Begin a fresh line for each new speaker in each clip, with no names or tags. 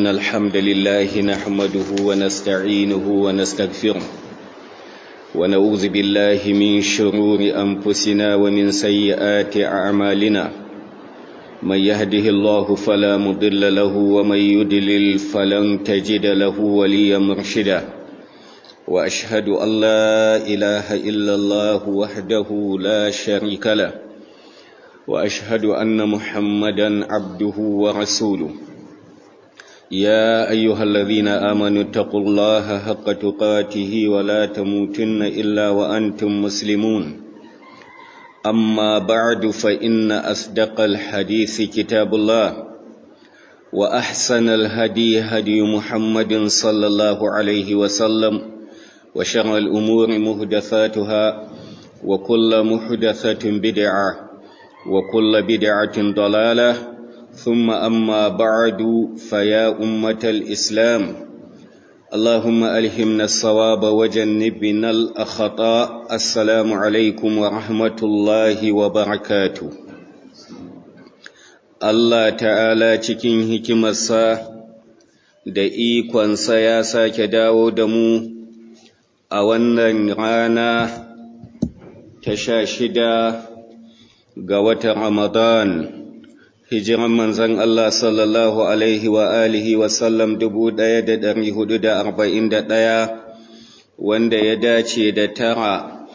إن الحمد لله نحمده ونستعينه ونستغفره ونعوذ بالله من شرور أنفسنا ومن سيئات أعمالنا من يهده الله فلا مضل له ومن يدلل فلن تجد له وليا مرشدا وأشهد أن لا إله إلا الله وحده لا شريك له وأشهد أن محمدا عبده ورسوله يا أيها الذين آمنوا اتقوا الله حق تقاته ولا تموتن إلا وأنتم مسلمون أما بعد فإن أصدق الحديث كتاب الله وأحسن الهدي هدي محمد صلى الله عليه وسلم وشر الأمور مهدثاتها وكل محدثة بدعة وكل بدعة ضلالة ثم أما بعد فيا أمة الإسلام اللهم ألهمنا الصواب وجنبنا الأخطاء السلام عليكم ورحمة الله وبركاته Allah ta'ala cikin hikimarsa da ikonsa ya sake dawo da mu a wannan rana ta sha shida ga watan Ramadan. hijiran manzon Allah sallallahu Alaihi wa alihi wasallam ɗaya wanda ya dace da tara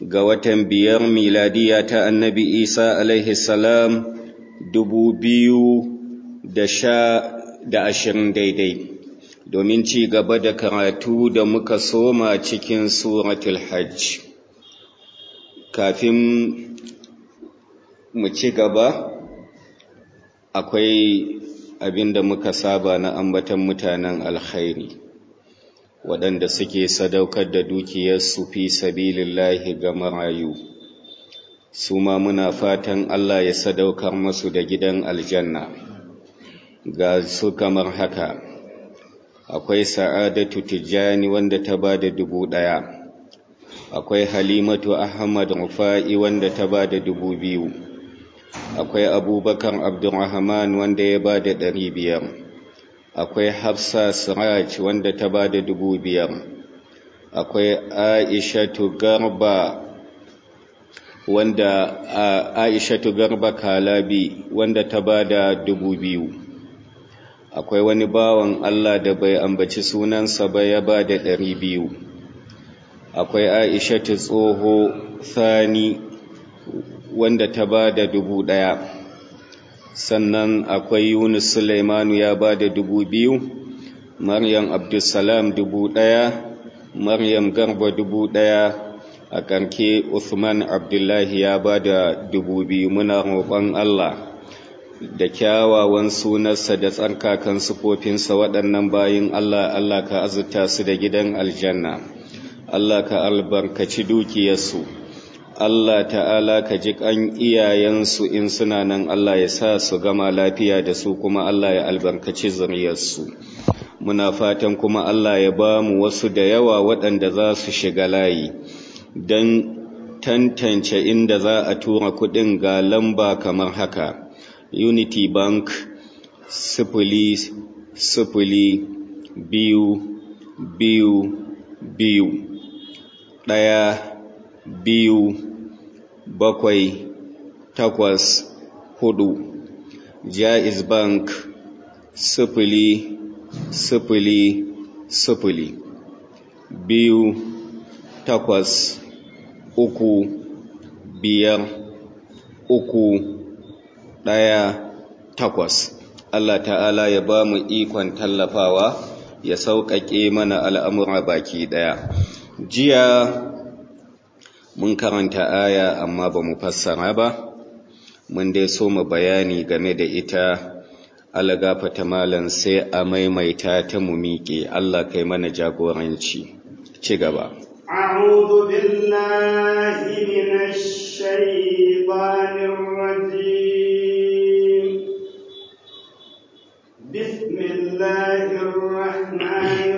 ga watan biyar miladiya ta annabi Isa alaihi salam ashirin daidai. Domin ci gaba da karatu da muka soma cikin suratul hajj. Kafin mu ci gaba akwai abin da muka saba na ambatan mutanen alkhairi waɗanda suke sadaukar da dukiyarsu fi sabilillahi ga marayu. Su ma muna fatan Allah ya sadaukar masu da gidan aljanna. Ga su kamar haka akwai sa'adatu tijjani wanda ta ba da dubu ɗaya akwai halimatu ahmad rufa'i wanda ta ba da dubu biyu akwai abubakar abdurrahman wanda ya ba da ɗari biyar. Akwai hafsa siraj wanda ta ba da dubu biyar. Akwai aishatu garba wanda aishatu garba kalabi wanda ta ba da dubu biyu. Akwai wani bawan allah da bai ambaci sunansa ba ya ba da ɗari biyu. Akwai aishatu tsoho thani wanda ta ba da dubu ɗaya. Sannan akwai yunus suleimanu ya ba da dubu biyu maryam abdulsalam dubu ɗaya maryam garba dubu ɗaya a ƙarke uthman abdullahi ya ba da dubu biyu. Muna roƙon allah da kyawawan sunarsa da tsarkakan sufofinsa waɗannan bayin allah allah ka azurta su da gidan aljanna. Allah ka albarkaci dukiyarsu. Allah ta'ala ka ji ƙan iyayensu in suna nan Allah ya sa su gama lafiya da su kuma Allah ya albarkaci zuriyarsu. Muna fatan kuma Allah ya ba mu wasu da yawa waɗanda za su shiga layi don tantance inda za a tura kuɗin ga lamba kamar haka. Unity Bank sifili sifili biyu biyu biyu ɗaya biyu bakwai takwas huɗu. Jaiz bank sifili sifili sifili. Biyu takwas uku biyar uku ɗaya takwas. Allah ta'ala ya ba mu ikon tallafawa ya sauƙaƙe mana al'amura baki ɗaya jiya mun karanta aya amma ba mu fassara ba. Mun dai so mu bayani game da ita. Algafata malan sai a maimaita ta mu miƙe. Allah kai mana jagoranci. Ci gaba.
A'udhu billahi minash rajim. Bismillahir rahmanir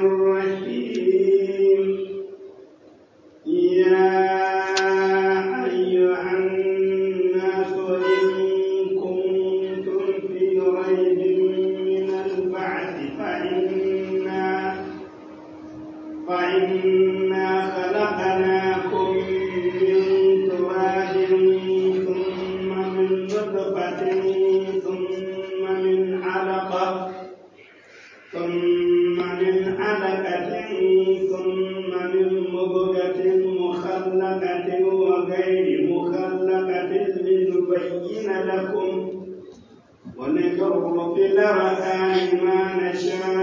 ونكفر بالأرحام ما نشاء.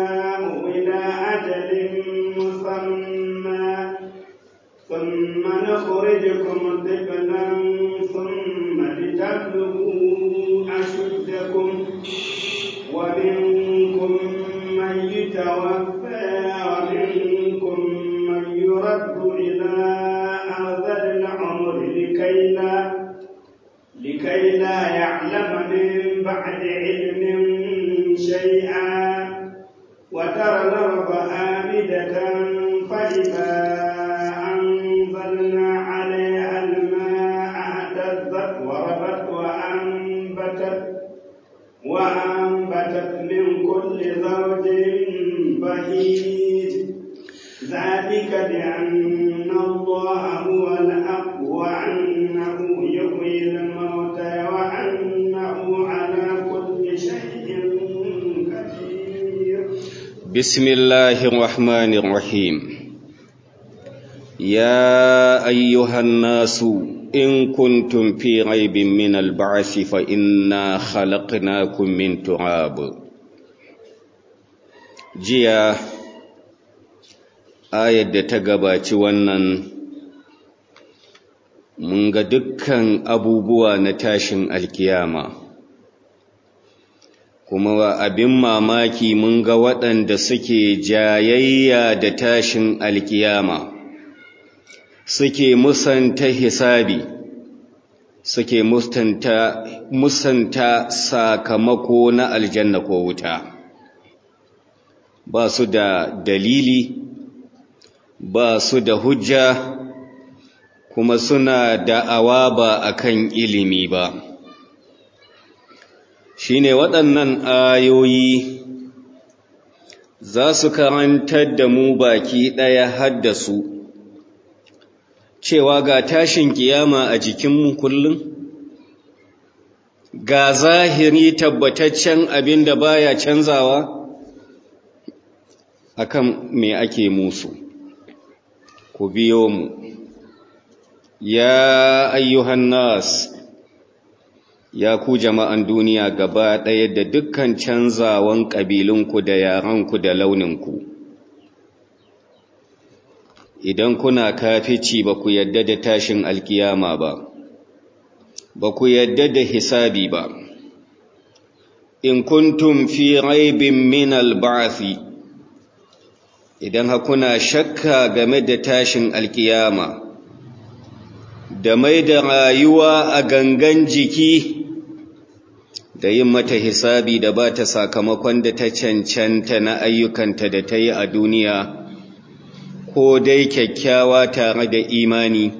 بسم الله الرحمن الرحيم يا أيها الناس إن كنتم في ريب من البعث فإنا خلقناكم من تراب جيا ayar da ta gabaci wannan mun ga dukkan abubuwa na tashin alkiyama kuma abin mamaki mun ga waɗanda suke jayayya da tashin alkiyama. Suke musanta hisabi suke musanta, musanta sakamako na aljanna ko wuta. Ba su da dalili ba su da hujja kuma suna da'awa ba akan ilimi ba. Shine waɗannan ayoyi za su karantar da mu baki ɗaya haddasu cewa ga tashin kiyama a jikinmu kullum ga zahiri tabbataccen abin da baya canzawa akan me ake musu. Ku biyo mu. Ya ayyuhan nas ya ku jama'an duniya gaba ɗaya da dukkan canzawan ƙabilunku da yaranku da launinku. Idan kuna kafici ba ku yadda da tashin alkiyama ba ba ku yadda da hisabi ba. In kuntum fi raibin min alba'thi idan hakuna shakka game da tashin alkiyama da mai da rayuwa a gangan jiki da yin mata hisabi da ba ta sakamakon da ta cancanta na ayyukanta da ta yi a duniya ko dai kyakkyawa tare da imani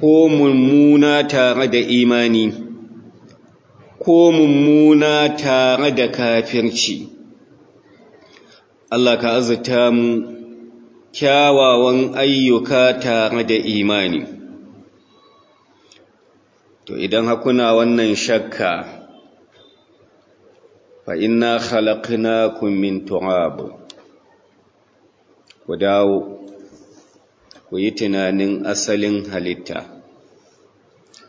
ko mummuna tare da imani ko mummuna tare da kafirci. Allah ka azurta mu kyawawan ayyuka tare da imani. To idan hakuna wannan shakka fa inna khalaqnakum min turab. Ku dawo ku yi tunanin asalin halitta.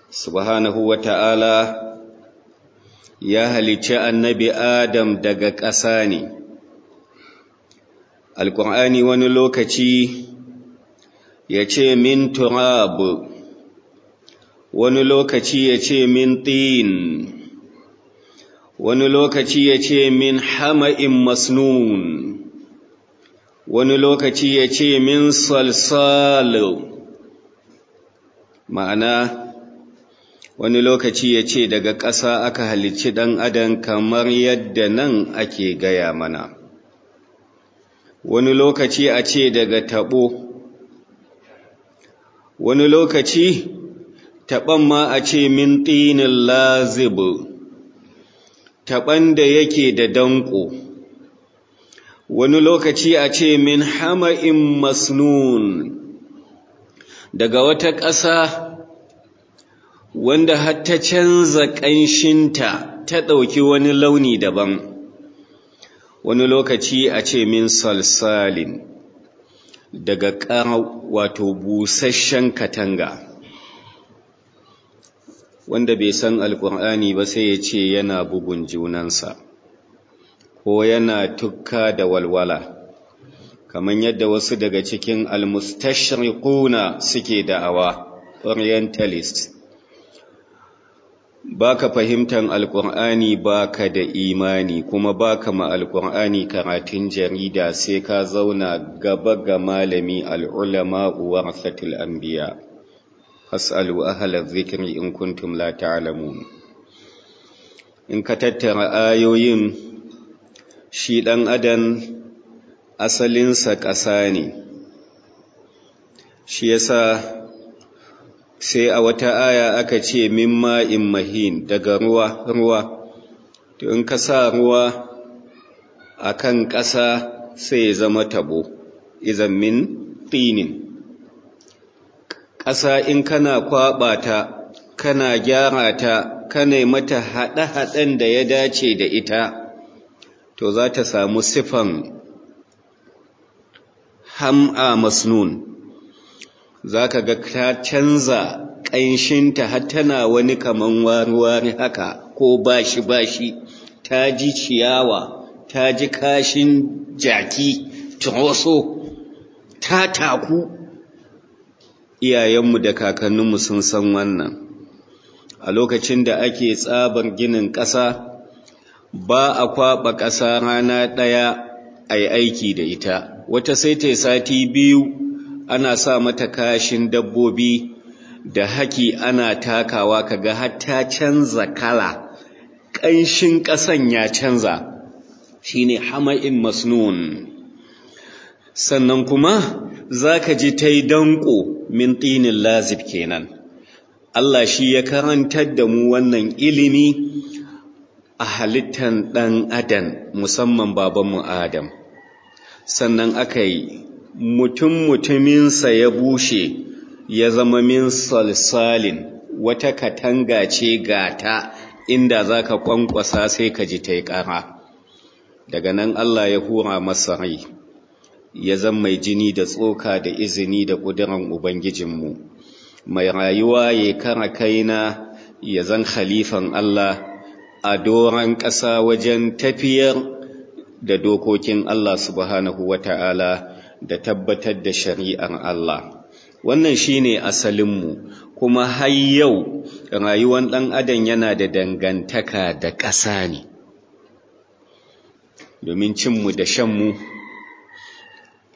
Subhanahu wata'ala ya halicci annabi adam daga ƙasa ne. Alƙur'ani wani lokaci ya ce min turab. Wani lokaci ya ce min tin. Wani lokaci ya ce min hama'in masnun. Wani lokaci ya ce min salsal. Ma'ana wani lokaci ya ce daga ƙasa aka halicci ɗan adam kamar yadda nan ake gaya mana. Wani lokaci a ce daga taɓo. Wani lokaci taɓan ma a ce min ɗinin lazibu taɓan da yake da danƙo. Wani lokaci a ce min hama'in masnun daga wata ƙasa wanda har ta canza ƙanshinta ta ɗauki wani launi daban. Wani lokaci a ce min salsalin daga ƙarau wato busasshen katanga. Wanda bai san alƙur'ani ba sai ya ce yana bugun junansa ko yana tukka da walwala. Kamar yadda wasu daga cikin almustashriquna suke da'awa orientalist. Baka fahimtar alkur'ani baka da imani kuma baka ma alkur'ani karatun jarida sai ka zauna gaba ga malami al'ulama warasatul anbiya. Fas'alu ahla dhikri in kuntum la ta'lamun. In ka tattara ayoyin shi dan adam asalinsa ƙasa ne. Shi yasa sai a wata aya aka ce min ma'in mahin daga ruwa ruwa. To in ka sa ruwa a kan ƙasa sai ya zama tabo. Izan min tinin. Ƙasa in kana kwaɓa ta kana gyara ta kana mata haɗe-haɗen da ya dace da ita to za ta samu sifan ham'a masnun. Za ka ga ta canza ƙanshinta har tana wani kaman wari-wari haka ko bashi-bashi. Ta ji ciyawa ta ji kashin jaki turoso ta taku iyayenmu da kakanninmu sun san wannan. A lokacin da ake tsabar ginin ƙasa ba a kwaɓa ƙasa rana ɗaya a yi aiki da ita. Wata sai ta sati biyu ana sa mata kashin dabbobi da haki ana takawa kaga har ta canza kala. Ƙanshin ƙasan ya canza. Shine hama'in masnun. Sannan kuma zaka ji tai danko min tinin lazib kenan. Allah shi ya karantar da mu wannan ilimi a halittan ɗan adam musamman babanmu Adam. Sannan aka yi mutum mutuminsa ya bushe ya zama min salsalin wata katanga ce gata inda za ka kwankwasa sai ka ji ta yi ƙara. Daga nan Allah ya hura masa rai. Ya zama mai jini da tsoka da izini da ƙudurin Ubangijinmu mai rayuwa ya kara kaina ya zan khalifan Allah a doron ƙasa wajen tafiyar da dokokin Allah subhanahu wa ta'ala da tabbatar da shari'ar Allah. Wannan shi ne asalinmu, kuma har yau rayuwar ɗan adam yana da dangantaka da ƙasa ne. Domin cinmu da shanmu,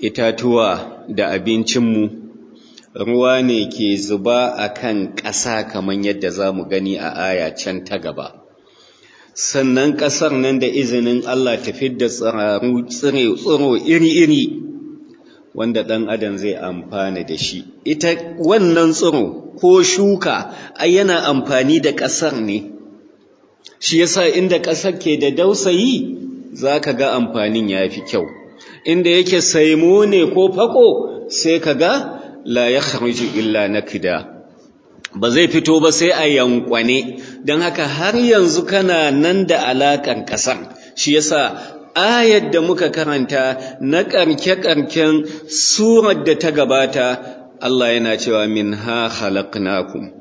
itatuwa da abincinmu, ruwa ne ke zuba a kan ƙasa kamar yadda za mu gani a aya can ta gaba. Sannan ƙasar nan da izinin Allah tafi da tsiro iri-iri. wanda ɗan adam zai amfana da shi ita wannan tsiro ko shuka ai yana amfani da ƙasar ne shi yasa inda ƙasar ke da dausayi za ka ga amfanin ya fi kyau inda yake saimo ne ko fako sai ka ga la ya illa na kida ba zai fito ba sai a yankwane. Don haka har yanzu kana nan da alaƙar ƙasar shi yasa ayar da muka karanta na ƙarke-ƙarken surar da ta gabata Allah yana cewa min ha khalaqnakum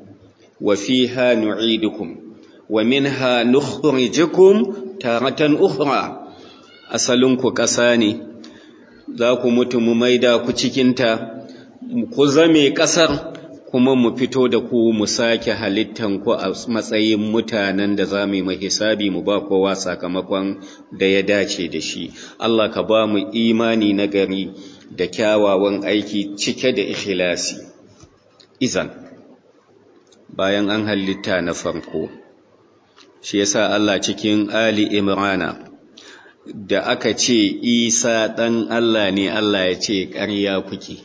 wa fiha nu'idukum wa minha nukhrijukum taratan ukhra. Asalin ku ƙasa ne. Za ku mutu mu maida ku cikinta ku zame ƙasar kuma mu fito da ku mu sake halittan ku a matsayin mutanen da za mu yi hisabi mu ba kowa sakamakon da ya dace da shi. Allah ka ba mu imani na gari da kyawawan aiki cike da ikhlasi. Izan bayan an halitta na farko shi yasa Allah cikin Ali Imrana da aka ce Isa ɗan Allah ne Allah ya ce ƙarya kuke.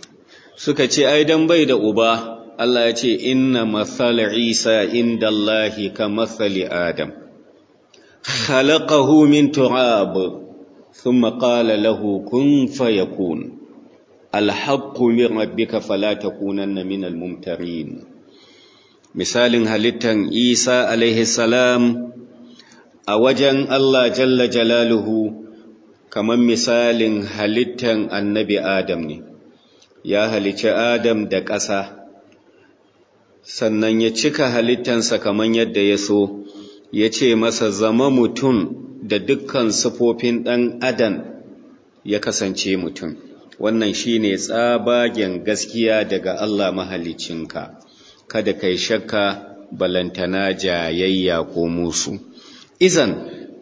Suka ce ai dan bai da uba. Allah ya ce inna matsala Isa inda Allahi ka matsali Adam. Khalaqahu min turab thumma qala lahu kun fayakun. Alhaqqu min rabbika fala takunanna minal mumtarin. Misalin halittan Isa alaihi salam a wajen Allah jalla jalaluhu kamar misalin halittan annabi Adam ne. Ya halici Adam da ƙasa sannan ya cika halittansa kamar yadda ya so. Ya ce masa zama mutum da dukkan sifofin ɗan adam ya kasance mutum. Wannan shine tsabagen gaskiya daga Allah mahalicinka. Kada kai shakka balantana jayayya ko musu. Izan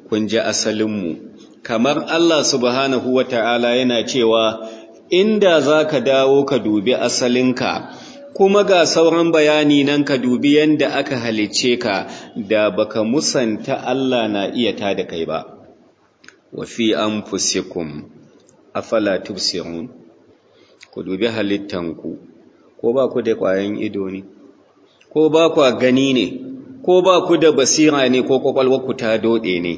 kun ji asalinmu. Kamar Allah subhanahu wata'ala yana cewa inda za ka dawo ka dubi asalinka kuma ga sauran bayani nan ka dubi yadda aka halicce ka da baka musanta Allah na iya tada kai ba. Wa fi anfusikum afala tubsirun? Ku dubi halittanku ko ba ku da ƙwayan ido ne? Ko ba ku gani ne? Ko ba ku da basira ne ko ku ta dode ne.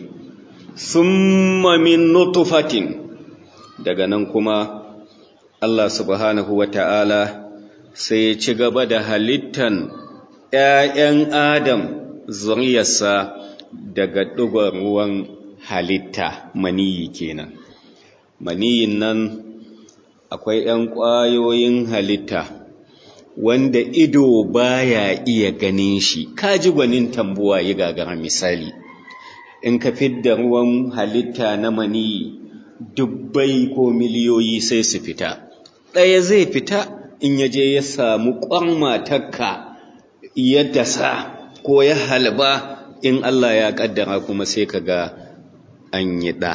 Summa min nutfatin. Daga nan kuma Allah subhanahu wata'ala sai ya ci gaba da halittan ‘ya'yan Adam zuriyarsa daga ɗugon ruwan halitta maniyi kenan. Maniyin nan akwai ‘yan ƙwayoyin halitta. Wanda ido baya iya ganin shi, kaji gwanin tambuwa yi gagara misali. In ka fidda ruwan halitta na maniyi dubbai ko miliyoyi sai su fita. Ɗaya zai fita in ya je ya samu ƙwan matakka ya dasa ko ya halba in Allah ya ƙaddara kuma sai ka ga an yi ɗa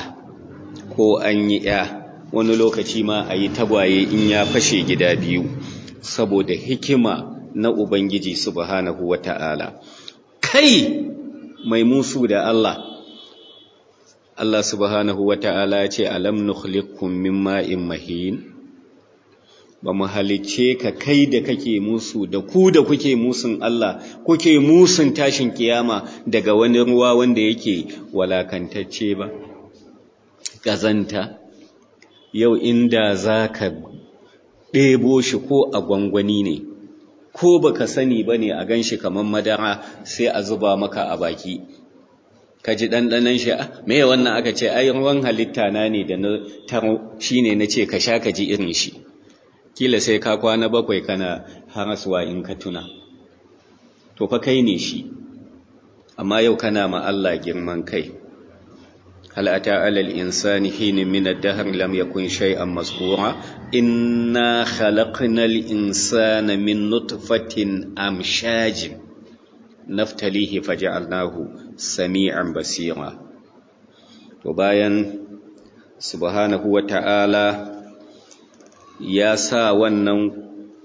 ko an yi ya wani lokaci ma a yi tagwaye in ya fashe gida biyu saboda hikima na Ubangiji subhanahu wa ta'ala. Kai mai musu da Allah, Allah subhanahu wa ta'ala ce, Alam nukhlikum min ma'in mahin? ba mu halicce ka kai da kake musu da ku da kuke musun Allah kuke musun tashin kiyama daga wani ruwa wanda yake walakantacce ba ƙazanta yau inda za ka ɗebo shi ko a gwangwani ne ko baka sani ba ne a gan shi kamar madara sai a zuba maka a baki. Ka ji ɗanɗanon shi me wannan? Aka ce ai ruwan halitta na ne da na taro shine na ce ka sha ka ji irin shi. Kila sai ka kwana bakwai kana haraswa in ka tuna. To fa kai ne shi amma yau kana ma Allah girman kai. Ata alal insani hin min ad-dahr lam yakun shay'an mazkura inna khalaqnal insana min nutfatin amshajin naftalihi faj'alnahu sami'an basira to bayan subhanahu wata'ala ya sa wannan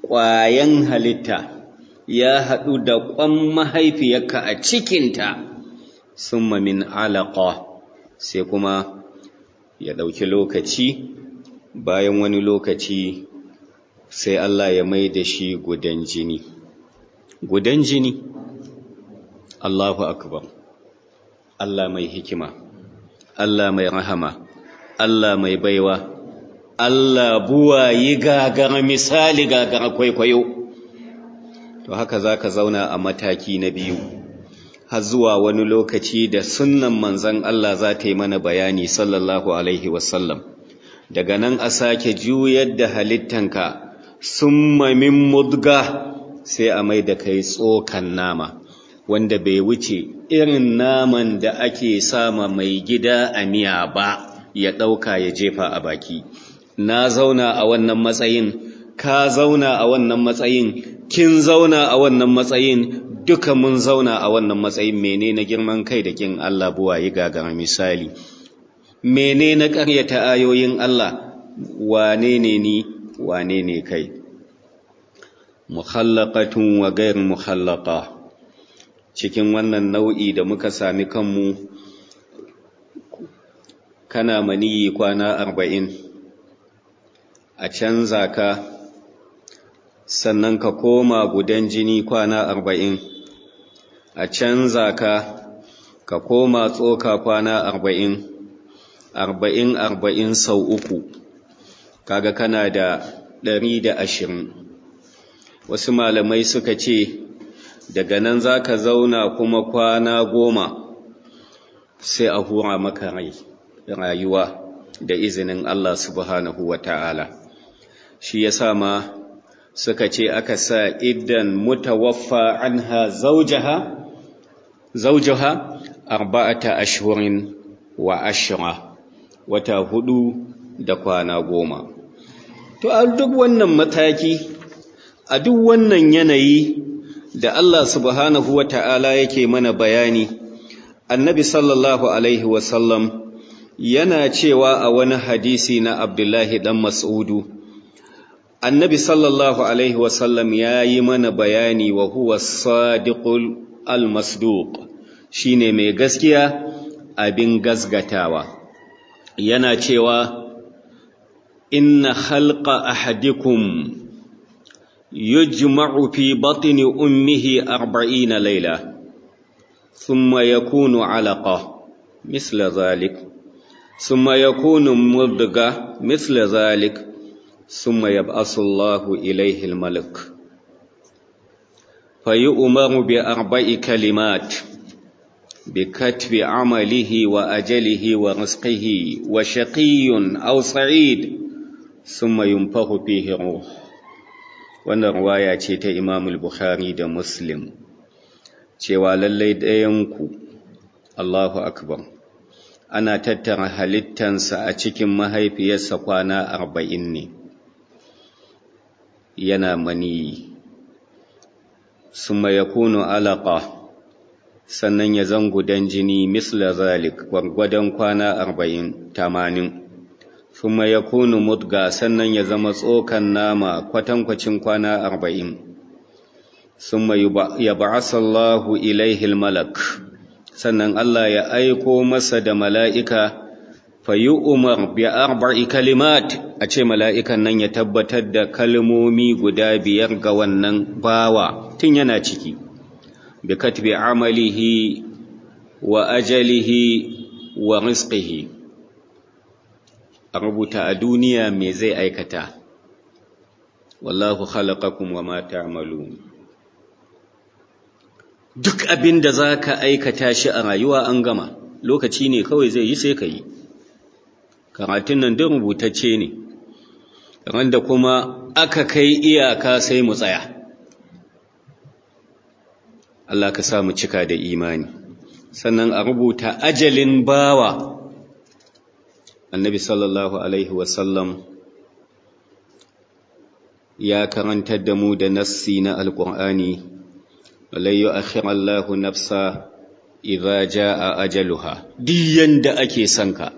ƙwayan halitta ya haɗu da ƙwan mahaifiyarka a cikinta sun min alaƙa sai kuma ya ɗauki lokaci. Bayan wani lokaci sai Allah ya mai da shi gudan jini. Gudan jini? Allahu akbar. Allah mai hikima. Allah mai rahama. Allah mai baiwa. Allah buwa yi gagara misali gagara kwaikwayo. To haka za ka zauna a mataki na biyu. Har zuwa wani lokaci da sunnan manzan Allah za ta yi mana bayani sallallahu alaihi wasallam. Daga nan a sake juyar da halittanka summa min mudga sai a mai da kai tsokan nama wanda bai wuce irin naman da ake sama mai gida a miya ba ya ɗauka ya jefa a baki. Na zauna a wannan matsayin ka zauna a wannan matsayin kin zauna a wannan matsayin duka mun zauna a wannan matsayin mene na girman kai da kin Allah buwaye gagara misali. Mene na ƙaryata ayoyin Allah? Wane ne ni? Wane ne kai? Mukhallaqatun wa ghayr mukhallaqa. Cikin wannan nau'i da muka sami kanmu kana maniyi kwana arba'in a canza ka sannan ka koma gudan jini kwana arba'in. A canza ka ka koma tsoka kwana arba'in arba'in arba'in sau uku. Kaga kana da ɗari da ashirin. Wasu malamai suka ce daga nan za ka zauna kuma kwana goma sai a hura maka rai rayuwa da izinin Allah subhanahu wa ta'ala. Shi ya sa ma suka ce aka sa idan mutawaffa anha zaujaha zaujaha arba'ata ashhurin wa ashra wata huɗu da kwana goma to a duk wannan mataki a duk wannan yanayi da Allah subhanahu wa ta'ala yake mana bayani annabi sallallahu alaihi wasallam yana cewa a wani hadisi na abdullahi dan mas'udu annabi sallallahu alaihi wasallam ya yi mana bayani wa huwa sadiqul al-masduq shine mai gaskiya abin gasgatawa yana cewa inna khalqa ahadikum yujma'u fi batni ummihi 40 layla thumma yakunu 'alaqa misla dhalik thumma yakunu mudghah misla dhalik ثم يبعث الله إليه الملك فيؤمر بأربع كلمات بكتب عمله وأجله ورزقه وشقي أو سعيد ثم ينفخ فيه روح wannan ruwaya ce ta Imam Bukhari da Muslim cewa lallai ɗayanku Allahu Akbar ana tattara halittansa a cikin mahaifiyarsa kwana arba'in ne yana maniyi summa yakunu alaqa sannan ya zangu dan jini misla zalik gwargwadon kwana 40 80 summa yakunu mudga sannan ya zama tsokan nama kwatankwacin kwana 40 summa yab'asallahu ilaihi almalak sannan Allah ya aiko masa da mala'ika fayi umar bi arba'i kalimat a ce mala'ikan nan ya tabbatar da kalmomi guda biyar ga wannan bawa tun yana ciki. Bi katbi amalihi wa ajalihi wa rizqihi. A rubuta a duniya me zai aikata. Wallahu khalaqakum wa ma ta'malun. Duk abin da za ka aikata shi a rayuwa an gama lokaci ne kawai zai yi sai ka yi. Karatun nan duk rubutacce ne wanda kuma aka kai iyaka sai mu tsaya. Allah ka sa mu cika da imani. Sannan a rubuta ajalin bawa annabi sallallahu alaihi wasallam ya karantar da mu da nassi na alƙur'ani walai yu'akhir Allahu nafsa idza jaa ajaluha. Diyan da ake sanka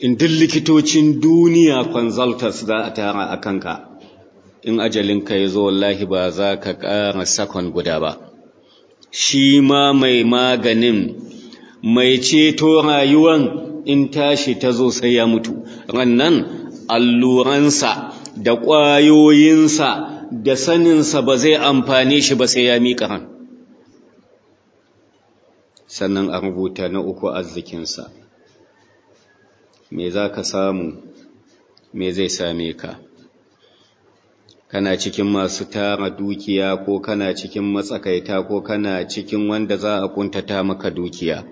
in duk likitocin duniya consultants za a tara a kanka. In ajalinka ya zo wallahi ba za ka ƙara saƙon guda ba. Shi ma mai maganin mai ceto rayuwan in tashi ta zo sai ya mutu. Rannan alluransa da ƙwayoyinsa da saninsa ba zai amfane shi ba sai ya miƙa ran. Sannan a rubuta na uku arzikinsa. Me za ka samu me zai same ka? Kana cikin masu tara dukiya ko kana cikin matsakaita ko kana cikin wanda za a kuntata maka dukiya?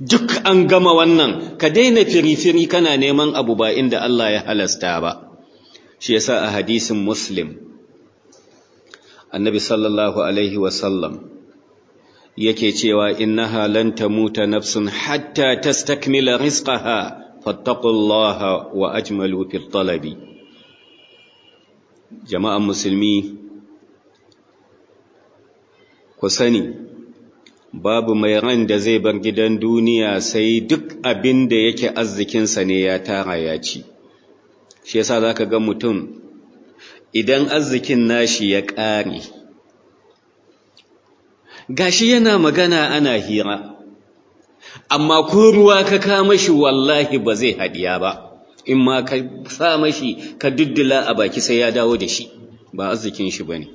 Duk an gama wannan ka daina firifiri kana neman abu ba inda Allah ya halasta ba. Shi yasa a hadisin muslim annabi sallallahu alaihi wasallam yake cewa innaha lan tamuta nafsun hatta tastakmila rizqaha fattaqullaha wa ajmalu fi talabi. Jama'an musulmi ku sani babu mai ran da zai bar gidan duniya sai duk abin da yake arzikinsa ne ya tara ya ci. Shi yasa zaka ga mutum idan arzikin nashi ya ƙare gashi yana magana ana hira. Amma ko ruwa ka kama shi wallahi ba zai hadiya ba. In ma ka sa mashi ka duddula a baki sai ya dawo da shi. Ba arzikin shi ba ne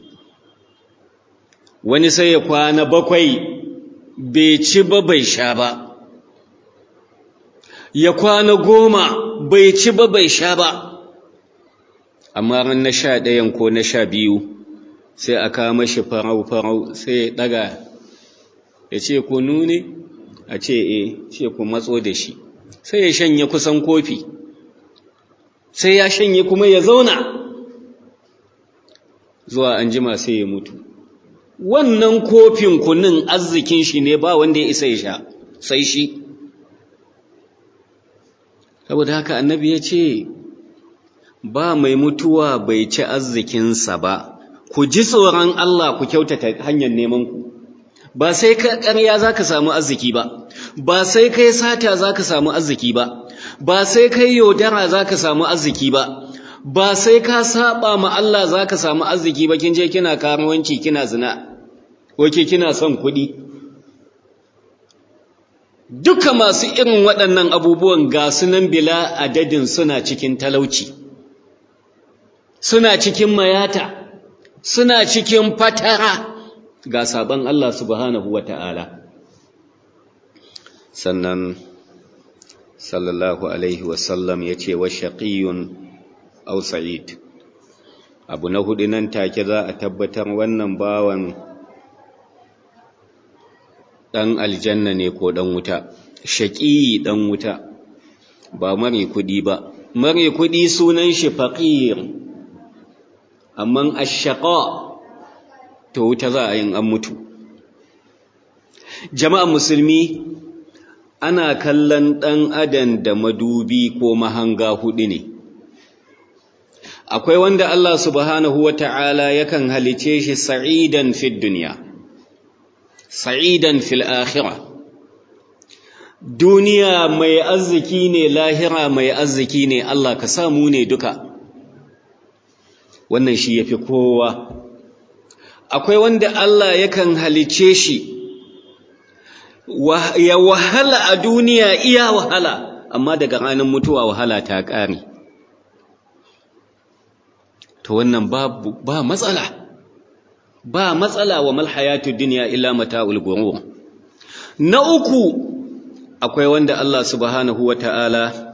wani sai ya kwana bakwai bai ci ba bai sha ba. Ya kwana goma bai ci ba bai sha ba. Amma ran na sha ɗayan ko na sha biyu sai a kama shi farau-farau sai ya ɗaga ya ce ku nune a ce e ce ku matso da shi. Sai ya shanye kusan kofi sai ya shanye kuma ya zauna. Zuwa an jima sai ya mutu. Wannan kofin kunin arzikin shi ne ba wanda ya isa ya sha sai shi. Saboda haka annabi ya ce ba mai mutuwa bai ci arzikinsa ba. Ku ji tsoron Allah ku kyautata hanyar neman ku. Ba sai ka ƙarya za ka samu arziki ba ba sai kai sata za ka samu arziki ba ba sai kai yaudara za ka samu arziki ba ba sai ka saba ma Allah za ka samu arziki ba kin je kina karuwanci kina zina wake kina son kuɗi. Duka masu irin waɗannan abubuwan ga sunan bila adadin suna cikin talauci suna cikin mayata. Suna cikin fatara. Ga sabon Allah subhanahu wa ta'ala. Sannan sallallahu alaihi wasallam ya ce wa shaƙiyun au sa'id. Abu na huɗu nan take za a tabbatar wannan bawan ɗan aljanna ne ko ɗan wuta. Shaƙi ɗan wuta. Ba mare kuɗi ba. Mare kuɗi sunan shi faƙir. Amma ashaƙa to wuta za a yin an mutu. Jama'a musulmi ana kallon ɗan adam da madubi ko mahanga huɗu ne. Akwai wanda Allah subhanahu wa ta'ala yakan halice shi sa'idan fid duniya sa'idan fil akhira duniya mai arziki ne lahira mai arziki ne Allah ka samu ne duka. Wannan shi yafi kowa. Akwai wanda Allah yakan halice shi ya wahala a duniya iya wahala amma daga ranar mutuwa wahala ta ƙare. To wannan ba matsala ba matsala wa malhayatu duniya illa mata'ul ghurur. Na uku akwai wanda Allah subhanahu wata'ala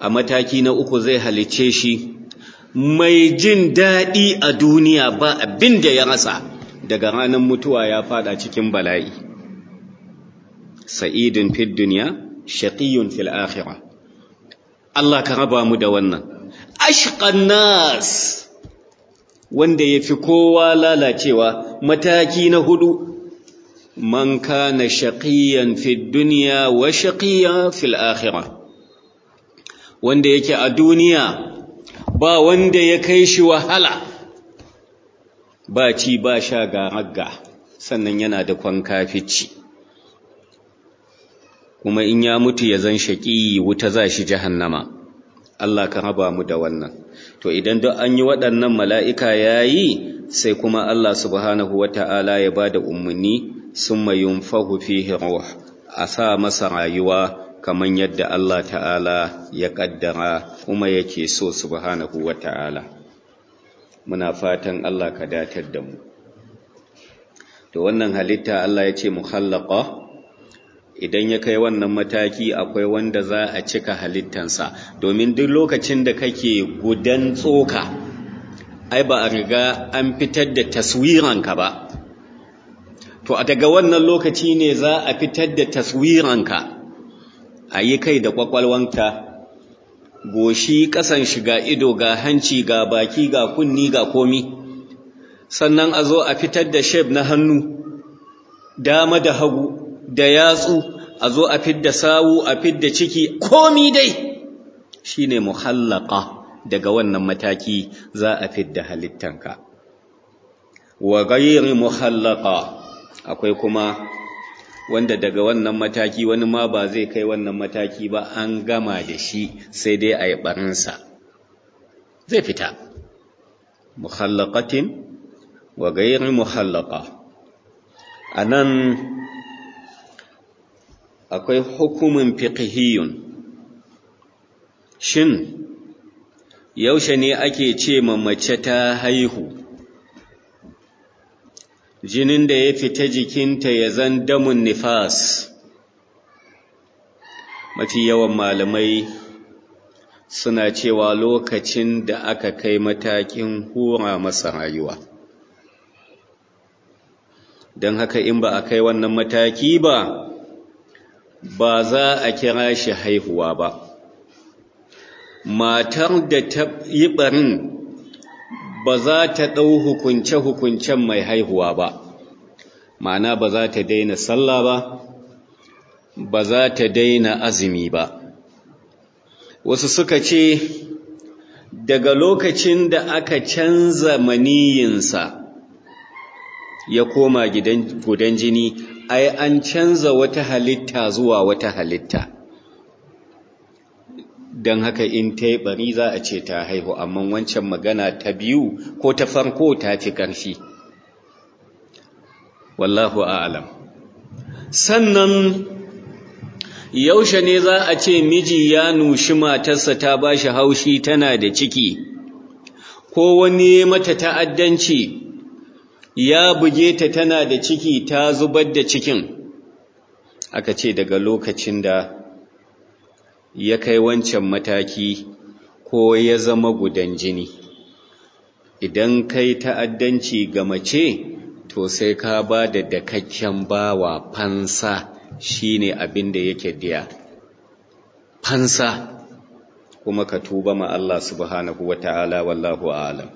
a mataki na uku zai halice shi mai jin daɗi a duniya ba abin da ya rasa. Daga ranar mutuwa ya fada cikin bala'i. Sa'idun fid duniya shaqiyun fil akhirah. Allah ka raba mu da wannan. Ashqan nas wanda yafi kowa lalacewa. Mataki na huɗu man kana shaqiyan fid dunya wa shaqiyan fil akhirah. Wanda yake a duniya ba wanda ya kai shi wahala. Ba ci ba sha ga ragga sannan yana da kwankafici kuma in ya mutu ya zan shaƙi wuta za shi jahannama. Allah ka raba mu da wannan. To idan duk an yi waɗannan mala'ika ya yi sai kuma Allah subhanahu wa ta'ala ya ba da umarni sun mayun fahu fihi a sa masa rayuwa kamar yadda Allah ta'ala ya ƙaddara kuma yake so subhanahu wa ta'ala. Muna fatan Allah ka datar da mu. To wannan halitta Allah ya ce muhallaka idan ya kai wannan mataki akwai wanda za a cika halittansa. Domin duk lokacin da kake gudan tsoka ai ba a riga an fitar da taswiranka ba. To a daga wannan lokaci ne za a fitar da taswiranka. A yi kai da kwakwalwanka goshi ƙasan shiga ido ga hanci ga baki ga kunni ga komi. Sannan a zo a fitar da shef na hannu dama da hagu da yatsu a zo a fidda sawu a fidda ciki komi dai. Shine muhallaka daga wannan mataki za a fidda halittanka. Wa ghairi muhallaka akwai kuma wanda daga wannan mataki wani ma ba zai kai wannan mataki ba an gama da shi sai dai a yi barinsa zai fita. Muhallakatin wa ghairi muhallaka a nan akwai hukumin fiqhiyun. Shin yaushe ne ake ce ma mace ta haihu? Jinin da ya fita jikinta ya zan damun nifas. Mafi yawan malamai suna cewa lokacin da aka kai matakin hura masa rayuwa. Don haka in ba a kai wannan mataki ba ba za a kira shi haihuwa ba. Matar da ta yi ɓarin ba za ta ɗau hukunce-hukuncen mai haihuwa ba. Ma'ana ba za ta daina sallah ba ba za ta daina azumi ba. Wasu suka ce daga lokacin da aka canza maniyinsa ya koma gudan jini ai an canza wata halitta zuwa wata halitta. Don haka in ta yi bari za a ce ta haihu amma wancan magana ta biyu ko ta farko ta fi ƙarfi. Wallahu a'alam. Sannan yaushe ne za a ce miji ya nushi matarsa ta ba shi haushi tana da ciki ko wani mata ta'addanci ya buge ta tana da ciki ta zubar da cikin? Aka ce daga lokacin da ya kai wancan mataki ko ya zama gudan jini. Idan kai ta'addanci ga mace to sai ka ba da dakakken bawa fansa shine abin da yake diya fansa. Kuma ka tuba ma Allah subhanahu wata'ala wallahu a'lam.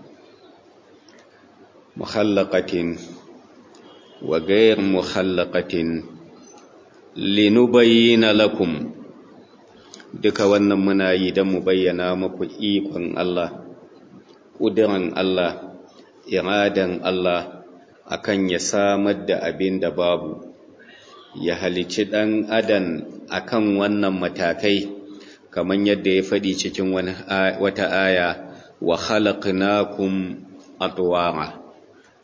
Muhallaqatin wa ghayr muhallaqatin linubayyana lakum duka wannan muna yi don mu bayyana muku ikon Allah ƙudurin Allah iradan Allah akan ya samar da abin da babu. Ya halici ɗan adam akan wannan matakai kamar yadda ya faɗi cikin wata aya wa khalaqnakum atwara.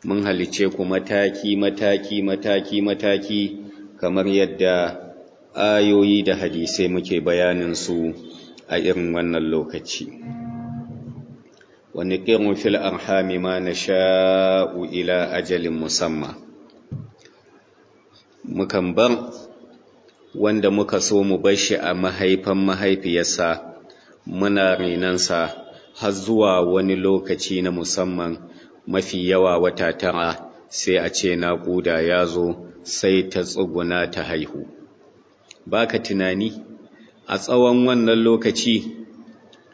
Mun halice ku mataki mataki mataki mataki kamar yadda ayoyi da hadisai muke bayanin su a irin wannan lokaci. Wani ƙirin fil arhami ma na sha'u ila ajalin musamman mukan bar wanda muka so mu bar shi a mahaifan mahaifiyarsa muna renansa har zuwa wani lokaci na musamman mafi yawa wata tara sai a ce naƙuda ya zo sai ta tsuguna ta haihu. Baka tunani a tsawon wannan lokaci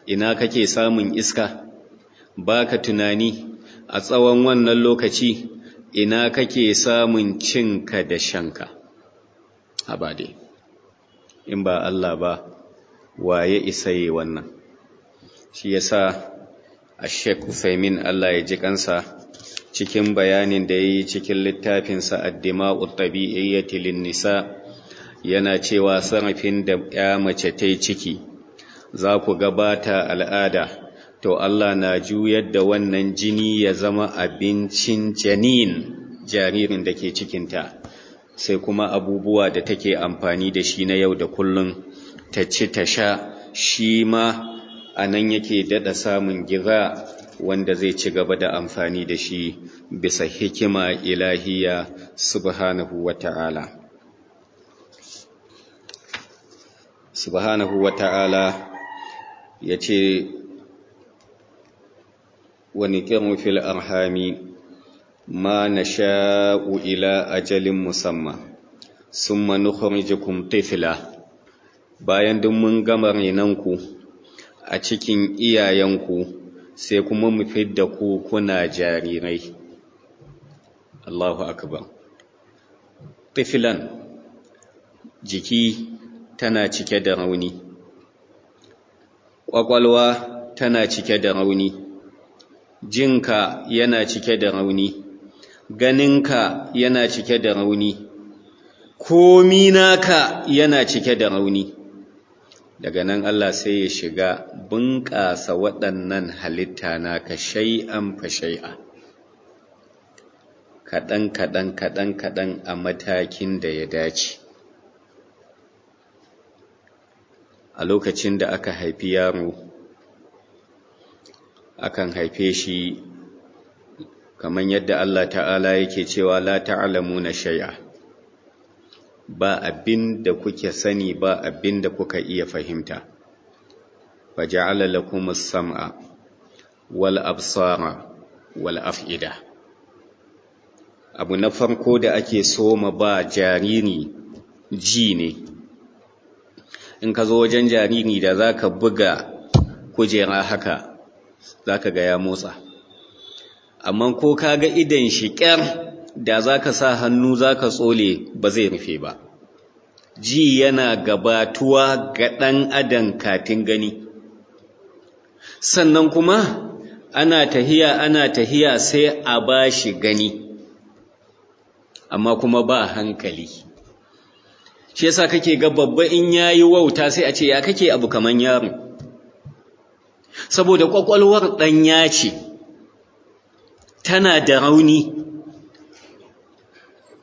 ina kake samun iska? Baka tunani a tsawon wannan lokaci ina kake samun cinka da shanka? Abade in ba Allah ba waye isa yi wannan? Shi yasa Sheikh Usaimin Allah ya ji kansa cikin bayanin da yayi cikin littafinsa Ad-Dima'u Tabi'iyyati lin-Nisa yana cewa sarafin da ya mace ta ciki za ku gabata al'ada to Allah na juyar da wannan jini ya zama abincin janin jaririn da ke cikinta sai kuma abubuwa da take amfani da shi na yau da kullum ta ci ta sha shi ma a nan yake daɗa samun gira wanda zai ci gaba da amfani da shi bisa hikima ilahiya subhanahu wa ta'ala. Subhanahu wa ta'ala ya ce wani ƙirin arhami ma na sha'u ila ajalin musamman sun manukharijukum tifla. Bayan duk mun gama renanku a cikin iyayenku sai kuma mu fidda ku kuna jarirai. Allahu akbar. Tiflan jiki tana cike da rauni. Ƙwaƙwalwa tana cike da rauni. Jinka yana cike da rauni. Ganinka yana cike da rauni. Komi naka yana cike da rauni. Daga nan Allah sai ya shiga bunƙasa waɗannan halitta naka shay'an fa shay'a. Kaɗan kaɗan kaɗan kaɗan a matakin da ya dace. A lokacin da aka haifi yaro akan haife shi kamar yadda Allah ta'ala yake cewa la ta'lamuna shay'a. Ba abin da kuke sani ba abin da kuka iya fahimta. Fa ja'ala lakum as-sam'a wal absara wal af'ida. Abu na farko da ake soma ba jariri ji ne. In ka zo wajen jariri da zaka buga kujera haka zaka ga ya motsa. Amma ko kaga idan shi kyar da zaka sa hannu zaka tsole ba zai rufe ba. Ji yana gabatuwa ga ɗan adam katin gani. Sannan kuma ana tahiya ana tahiya sai a bashi gani amma kuma ba hankali. Shi yasa kake ga babba in yayi wauta sai a ce ya kake abu kaman yaro? Saboda kwakwalwar ɗanya ce tana da rauni.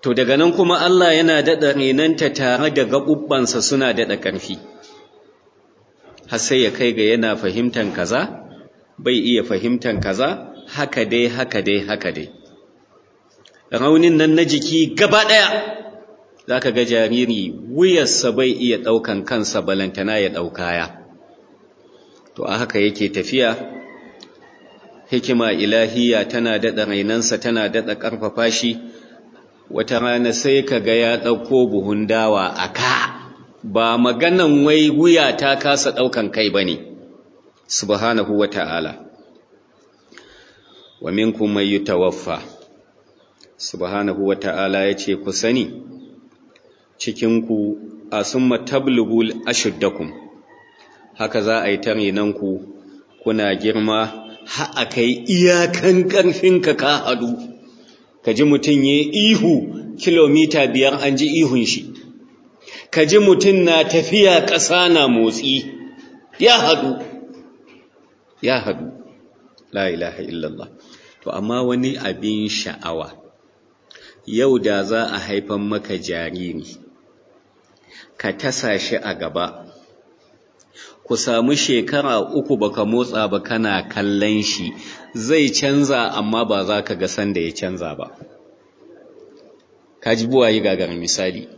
To daga nan kuma Allah yana daɗa renanta tare da gaɓuɓɓansa suna daɗa ƙarfi. Har sai ya kai ga yana fahimtan kaza bai iya fahimtan kaza haka dai haka dai haka dai. Raunin nan na jiki gaba ɗaya za ka ga jariri wuyarsa bai iya ɗaukan kansa balantana ya ɗaukaya to a haka yake tafiya. Hikima ilahiya tana daɗa rainansa tana daɗa ƙarfafa shi. Wata rana sai ka ga ya ɗauko buhun dawa a ka. Ba maganan wai wuya ta kasa ɗaukan kai ba ne. Subhanahu wa ta'ala. Wa minkum mai yutawaffa. Subhanahu wa ta'ala ya ce ku sani cikinku a summa tablugul ashuddakum. Haka za a yi ta renanku kuna girma ha a kai iyakan ƙarfinka ka haɗu. Ka ji mutum ya ihu kilomita biyar an ji ihun shi. Ka ji mutum na tafiya ƙasa na motsi ya haɗu. Ya haɗu. La ilaha illallah. To amma wani abin sha'awa yau da za a haifan maka jariri. Ka tasa shi a gaba. Ku samu shekara uku baka motsa ba kana kallon shi. Zai canza amma ba za ka ga sanda ya canza ba. Kaji buwaye gagar misali.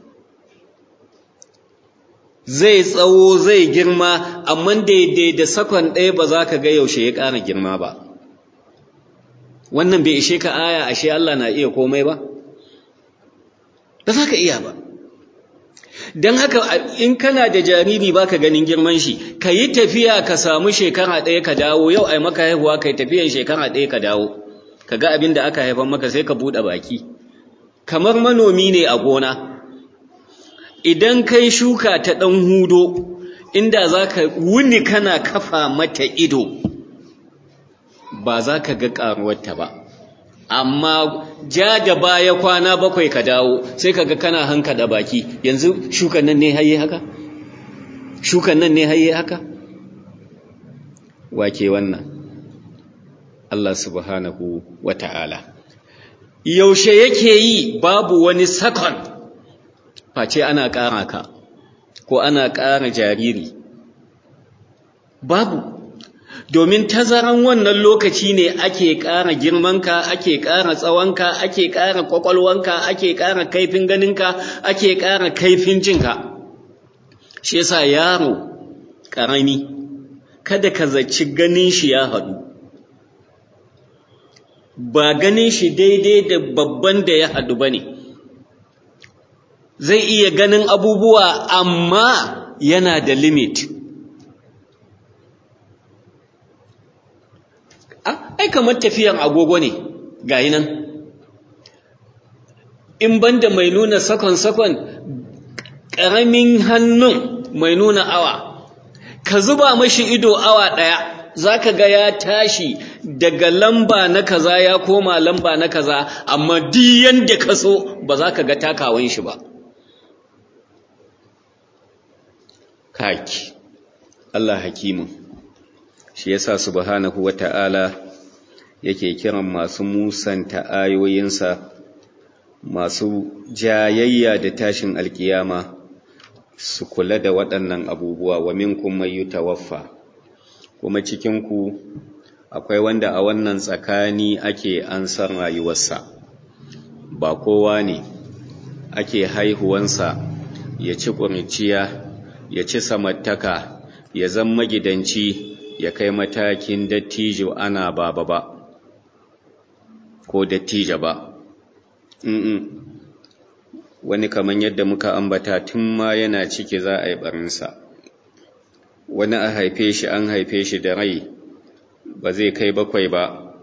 Zai tsawo zai girma amma daidai da saƙon ɗaya ba za ka ga yaushe ya ƙara girma ba. Wannan bai ishe ka aya ashe Allah na iya komai ba? Ba za ka iya ba. Don haka in kana da jariri baka ganin girman shi ka yi tafiya ka samu shekara ɗaya ka dawo. Yau ai maka haihuwa ka yi tafiyan shekara ɗaya ka dawo. Ka ga abin da aka haifan maka sai ka buɗe baki. Kamar manomi ne a gona. Idan kai shuka ta ɗan hudo inda za ka wuni kana kafa mata ido ba za ka ga ƙaruwarta ba. Amma ja da baya kwana bakwai ka dawo sai kaga kana hanka da baki. Yanzu shukan nan ne haye haka? Shukan nan ne haye haka? Wake wannan? Allah subhanahu wata'ala yaushe yake yi babu wani saƙon? Face ana ƙara ka ko ana ƙara jariri? Babu. Domin tazaran wannan lokaci ne ake ƙara girmanka ake ƙara tsawonka ake ƙara ƙwaƙwalwanka ake ƙara kaifin ganinka ake ƙara kaifin jinka. Shi yasa yaro ƙarami kada ka zaci ganin shi ya haɗu. Ba ganin shi daidai da babban da ya haɗu ba ne. Zai iya ganin abubuwa amma yana da limit. Ai kamar tafiyan agogo ne gayi nan. In banda mai nuna sakon-sakon ƙaramin hannun mai nuna awa ka zuba mashi ido awa ɗaya za ka ga ya tashi daga lamba na kaza ya koma lamba na kaza amma diyan da ka so ba za ka ga takawan shi ba. Kaki Allah hakimin shi yasa subhanahu wata'ala yake kiran masu musanta ayoyinsa masu jayayya da tashin alkiyama su kula da waɗannan abubuwa. Wa minkum may yutawaffa. Kuma cikin ku akwai wanda a wannan tsakani ake ansar rayuwarsa. Ba kowa ne ake haihuwansa ya ci ƙuriciya ya ci samattaka ya zama magidanci ya kai matakin dattijo ana baba ba. Ko dattija ba. Wani kamar yadda muka ambata tun ma yana ciki za a yi barinsa. Wani a haife shi an haife shi da rai ba zai kai bakwai ba.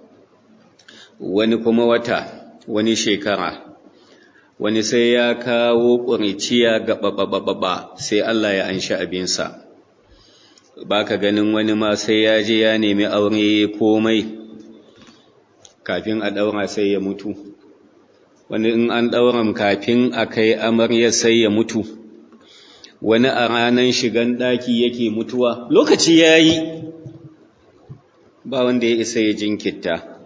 Wani kuma wata wani shekara. Wani sai ya kawo ƙuriciya ga ɓaɓaɓaɓa sai Allah ya anshi abinsa. Ba ka ganin wani ma sai ya je ya nemi aure komai. Kafin a ɗaura sai ya mutu. Wani in an ɗauran kafin a kai amarya sai ya mutu. Wani a ranar shigan ɗaki yake mutuwa. Lokaci ya yi. Ba wanda ya isa ya jinkirta.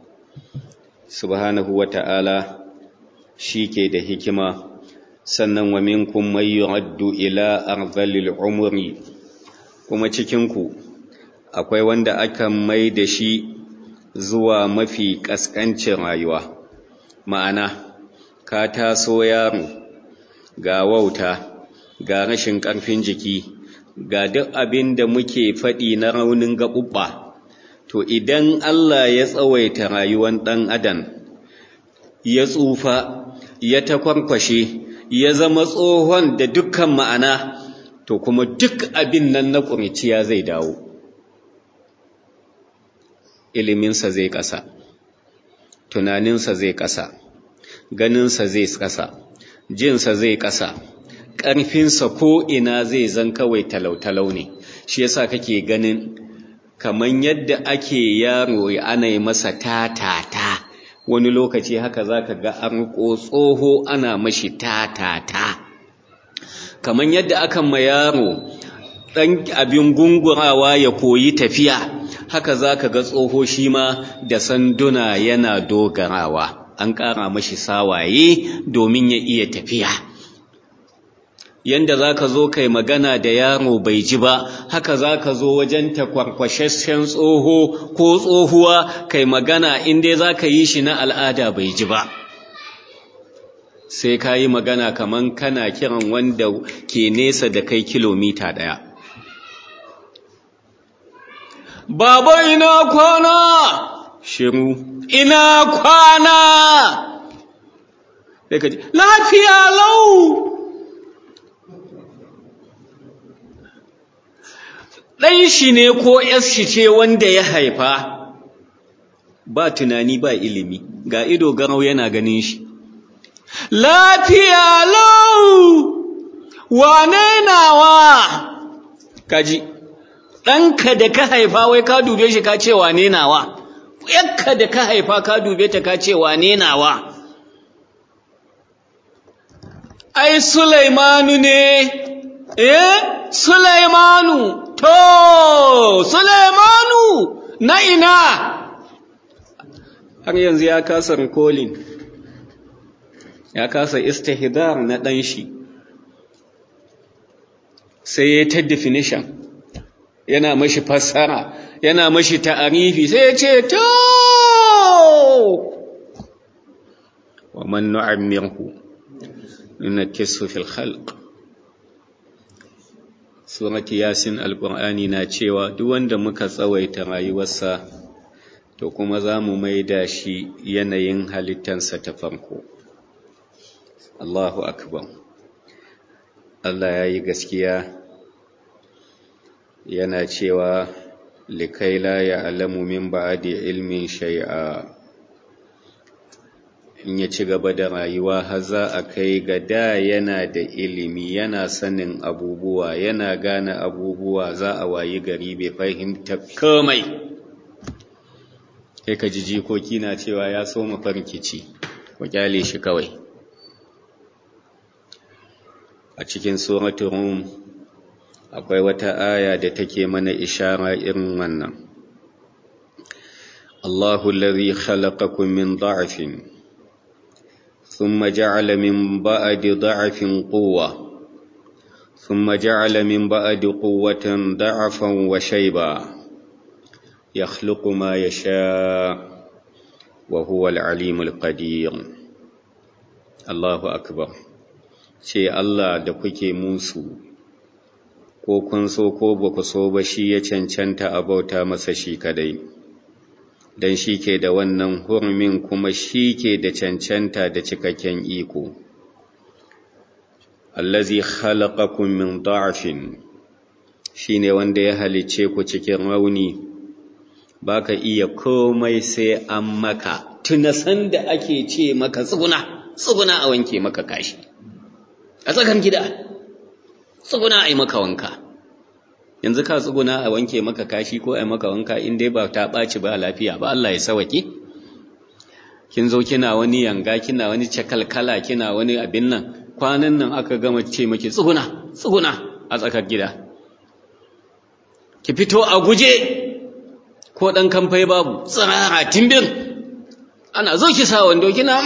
Subhanahu wa ta'ala shi ke da hikima. Sannan wa minkum mai yu'addu ila arzalil umri. Kuma cikinku akwai wanda aka mai da shi zuwa mafi ƙasƙancin rayuwa. Ma'ana ka taso yaro ga wauta ga rashin ƙarfin jiki ga duk abin da muke faɗi na raunin gaɓuɓɓa. To idan Allah ya tsawaita rayuwar ɗan adam ya tsufa ya takwarkwashe ya zama tsohon da dukkan ma'ana to kuma duk abin nan na ƙuriciya zai dawo. Iliminsa zai ƙasa tunaninsa zai ƙasa ganinsa zai ƙasa jinsa zai ƙasa ƙarfinsa ko ina zai zan kawai talau-talau ne. Shi yasa kake ganin kaman yadda ake yaro ana yi masa tatata. Wani lokaci haka zaka ga an tsoho ana mashi tatata. Kaman yadda akan ma yaro ɗan abin gungurawa ya koyi tafiya. Haka zaka ga tsoho shi ma da sanduna yana dogarawa. An ƙara mashi sawaye domin ya iya tafiya. Yanda za ka zo kai magana da yaro bai ji ba haka za ka zo wajen takwarkwashashen tsoho ko tsohuwa kai magana inda za ka yi shi na al'ada bai ji ba. Sai ka yi magana kaman kana kiran wanda ke nesa da kai kilomita ɗaya. Baba ina kwana. Shiru ina kwana. Sai ka ji lafiya lau. Ɗan shi ne ko ‘yas shi ce wanda ya haifa. Ba tunani ba ilimi. Ga ido garau yana ganin shi. Lafiya lau. Wane nawa? Kaji ɗanka da ka haifa wai ka dube shi ka ce wane nawa? Yakka da ka haifa ka dube ta ka ce wane nawa? Ai Sulaimanu ne. Eh Sulaimanu. To, Suleimanu na ina, har yanzu ya kasa rikolin, ya kasa istihdar na ɗan shi, sai ya ta definition, yana mashi fassara, yana mashi ta'arifi, sai ya ce, To, wa man nu'ammirhu, ina kisu fil khalq. surati yasin alƙur'ani na cewa duk wanda muka tsawaita rayuwarsa to kuma za mu maida shi yanayin halittansa ta farko. Allahu akbar. Allah ya yi gaskiya. Yana cewa likai la ya alamu min ba'adi ilmin shai'a in ya ci gaba da rayuwa har za a kai ga da yana da ilimi yana sanin abubuwa yana gane abubuwa za a wayi gari bai fahimta komai. Sai ka ji jikoki na cewa ya so mafarkici ku ƙyale shi kawai. A cikin suratul rum akwai wata aya da take mana ishara irin wannan Allahu allazi khalaqakum min dha'fin ثم جعل من بعد ضعف قوة ثم جعل من بعد قوة ضعفا وشيبا يخلق ما يشاء وهو العليم القدير الله أكبر ce Allah da kuke musu ko kun so ko ba ku so ba shi ya cancanta a bauta masa shi kadai. Don shi ke da wannan hurumin kuma shi ke da cancanta da cikakken iko. Allazi khalaqakum min da'fin shine wanda ya halice ku cikin rauni. Baka iya komai sai an maka. Tunasan da ake ce maka tsuguna tsuguna a wanke maka kashi. A tsakan gida. Tsuguna a yi maka wanka. Yanzu ka tsuguna a wanke maka kashi ko a yi maka wanka in dai ba ta ɓaci ba lafiya ba Allah ya sawake kin zo kina wani yanga kina wani cakalkala kina wani abin nan kwanan nan aka gama ce maki tsuguna tsuguna a tsakar gida. Ki fito a guje ko ɗan kamfai babu tsirara timbin ana zo ki sa wando kina